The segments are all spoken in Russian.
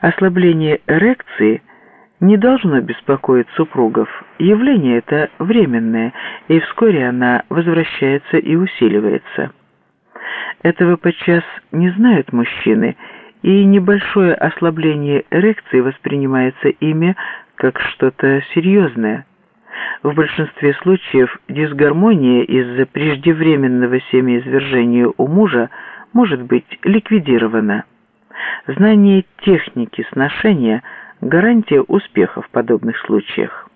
Ослабление эрекции не должно беспокоить супругов. Явление это временное, и вскоре она возвращается и усиливается. Этого подчас не знают мужчины, и небольшое ослабление эрекции воспринимается ими как что-то серьезное. В большинстве случаев дисгармония из-за преждевременного семяизвержения у мужа может быть ликвидирована. Знание техники сношения – гарантия успеха в подобных случаях.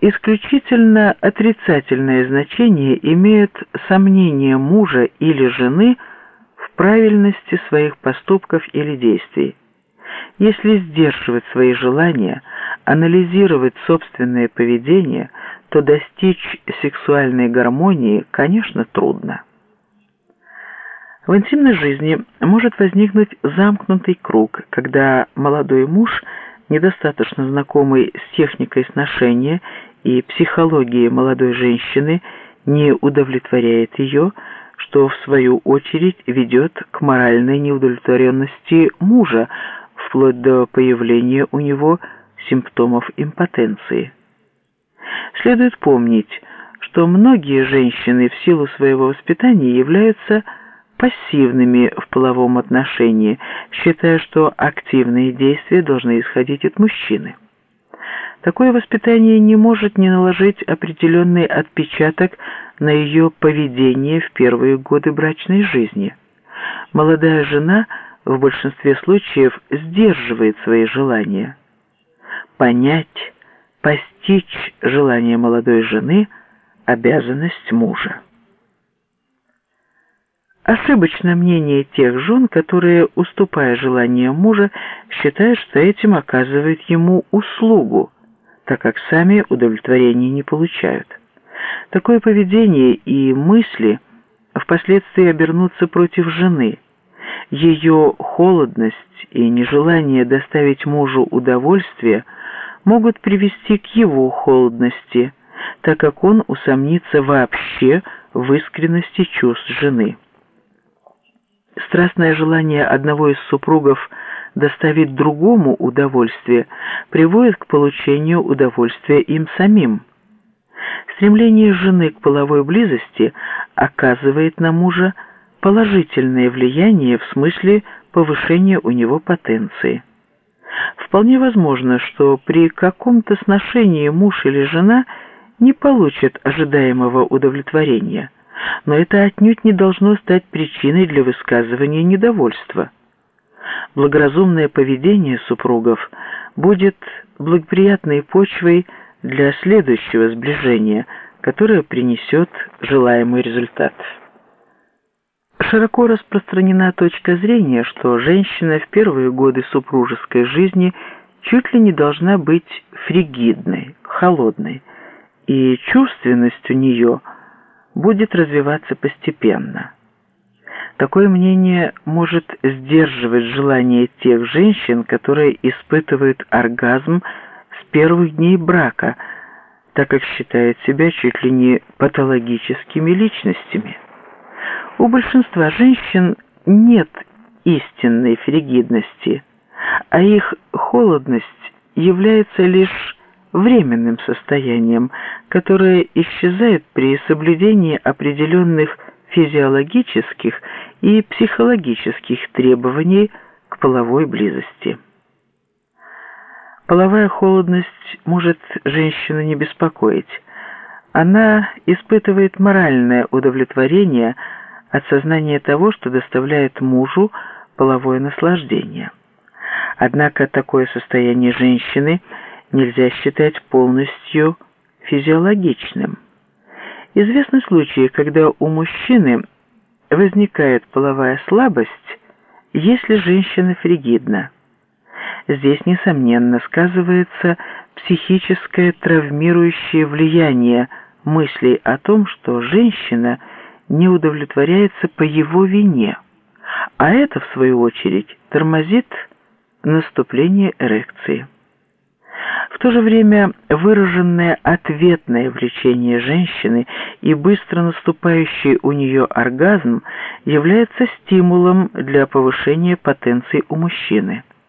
Исключительно отрицательное значение имеют сомнения мужа или жены в правильности своих поступков или действий. Если сдерживать свои желания, анализировать собственное поведение, то достичь сексуальной гармонии, конечно, трудно. В интимной жизни может возникнуть замкнутый круг, когда молодой муж, недостаточно знакомый с техникой сношения и психологией молодой женщины, не удовлетворяет ее, что в свою очередь ведет к моральной неудовлетворенности мужа, вплоть до появления у него симптомов импотенции. Следует помнить, что многие женщины в силу своего воспитания являются пассивными в половом отношении, считая, что активные действия должны исходить от мужчины. Такое воспитание не может не наложить определенный отпечаток на ее поведение в первые годы брачной жизни. Молодая жена в большинстве случаев сдерживает свои желания. Понять, постичь желание молодой жены – обязанность мужа. Ошибочно мнение тех жен, которые, уступая желаниям мужа, считают, что этим оказывают ему услугу, так как сами удовлетворения не получают. Такое поведение и мысли впоследствии обернутся против жены. Ее холодность и нежелание доставить мужу удовольствие могут привести к его холодности, так как он усомнится вообще в искренности чувств жены. Страстное желание одного из супругов доставить другому удовольствие приводит к получению удовольствия им самим. Стремление жены к половой близости оказывает на мужа положительное влияние в смысле повышения у него потенции. Вполне возможно, что при каком-то сношении муж или жена не получат ожидаемого удовлетворения – но это отнюдь не должно стать причиной для высказывания недовольства. Благоразумное поведение супругов будет благоприятной почвой для следующего сближения, которое принесет желаемый результат. Широко распространена точка зрения, что женщина в первые годы супружеской жизни чуть ли не должна быть фригидной, холодной, и чувственность у нее – будет развиваться постепенно. Такое мнение может сдерживать желание тех женщин, которые испытывают оргазм с первых дней брака, так как считают себя чуть ли не патологическими личностями. У большинства женщин нет истинной фригидности, а их холодность является лишь временным состоянием, которое исчезает при соблюдении определенных физиологических и психологических требований к половой близости. Половая холодность может женщину не беспокоить. Она испытывает моральное удовлетворение от сознания того, что доставляет мужу половое наслаждение. Однако такое состояние женщины – нельзя считать полностью физиологичным. Известны случаи, когда у мужчины возникает половая слабость, если женщина фригидна. Здесь, несомненно, сказывается психическое травмирующее влияние мыслей о том, что женщина не удовлетворяется по его вине, а это, в свою очередь, тормозит наступление эрекции. В то же время выраженное ответное влечение женщины и быстро наступающий у нее оргазм является стимулом для повышения потенции у мужчины.